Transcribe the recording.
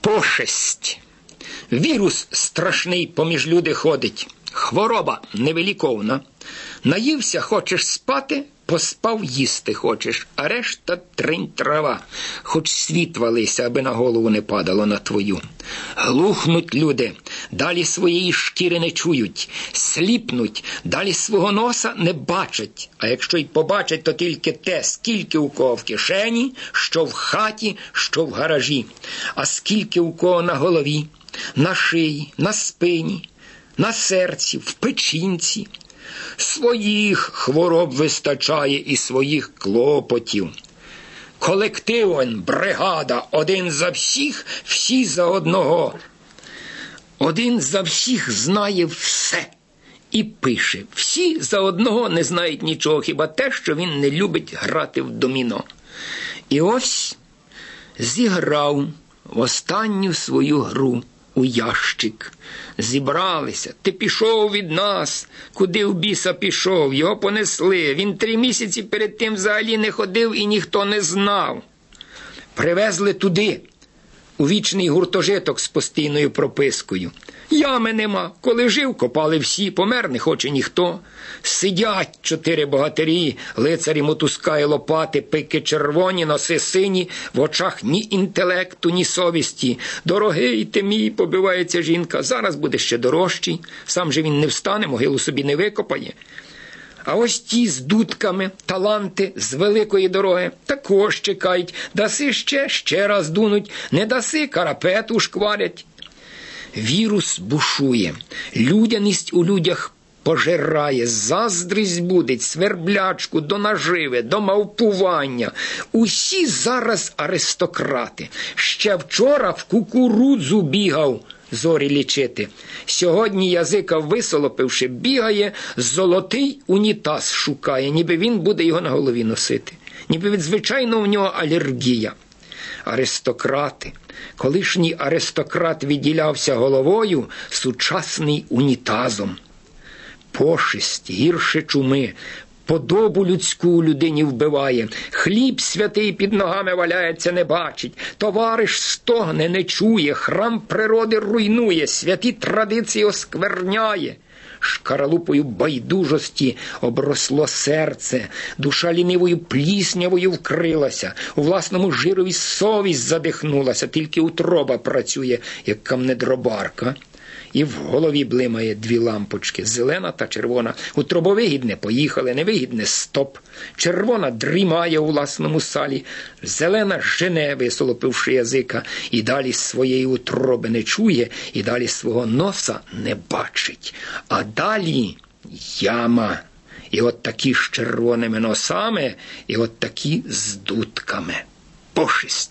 Пошесть. Вірус страшний поміж люди ходить. Хвороба невеликовна. Наївся, хочеш спати, поспав їсти хочеш, а решта тринь трава, хоч світ валися, аби на голову не падало на твою. Глухнуть люди, далі своєї шкіри не чують, сліпнуть, далі свого носа не бачать. А якщо й побачать, то тільки те, скільки у кого в кишені, що в хаті, що в гаражі, а скільки у кого на голові, на шиї, на спині, на серці, в печінці. Своїх хвороб вистачає і своїх клопотів. Колективон, бригада, один за всіх, всі за одного. Один за всіх знає все і пише. Всі за одного не знають нічого, хіба те, що він не любить грати в доміно. І ось зіграв в останню свою гру у ящик. Зібралися. Ти пішов від нас, куди в біса пішов, його понесли. Він три місяці перед тим взагалі не ходив і ніхто не знав. Привезли туди, у вічний гуртожиток з постійною пропискою. Ями нема. Коли жив, копали всі, помер не хоче ніхто. Сидять чотири богатирі, лицарі мотузка і лопати, пики червоні, носи сині, в очах ні інтелекту, ні совісті. Дорогий ти мій, побивається жінка. Зараз буде ще дорожчий. Сам же він не встане, могилу собі не викопає. А ось ті з дудками, таланти з великої дороги також чекають. Даси ще, ще раз дунуть, не даси, карапету шкварять. Вірус бушує, людяність у людях пожирає, заздрість будить, сверблячку до наживи, до мавпування. Усі зараз аристократи. Ще вчора в кукурудзу бігав. Зорі лічити. Сьогодні язика висолопивши, бігає, золотий унітаз шукає, ніби він буде його на голові носити, ніби від звичайно в нього алергія. Аристократи, колишній аристократ відділявся головою, сучасний унітазом. Пошесть гірше чуми, подобу людську людині вбиває, хліб святий під ногами валяється, не бачить, товариш стогне, не чує, храм природи руйнує, святі традиції оскверняє. Шкаралупою байдужості обросло серце, душа лінивою пліснявою вкрилася, у власному жирові совість задихнулася, тільки утроба працює, як камнедробарка. І в голові блимає дві лампочки зелена та червона. Утробовигідне поїхали, невигідне стоп. Червона дрімає у власному салі, зелена жене, висолопивши язика, і далі своєї утроби не чує, і далі свого носа не бачить. А далі яма. І от такі з червоними носами, і от такі з дудками. Пошесть.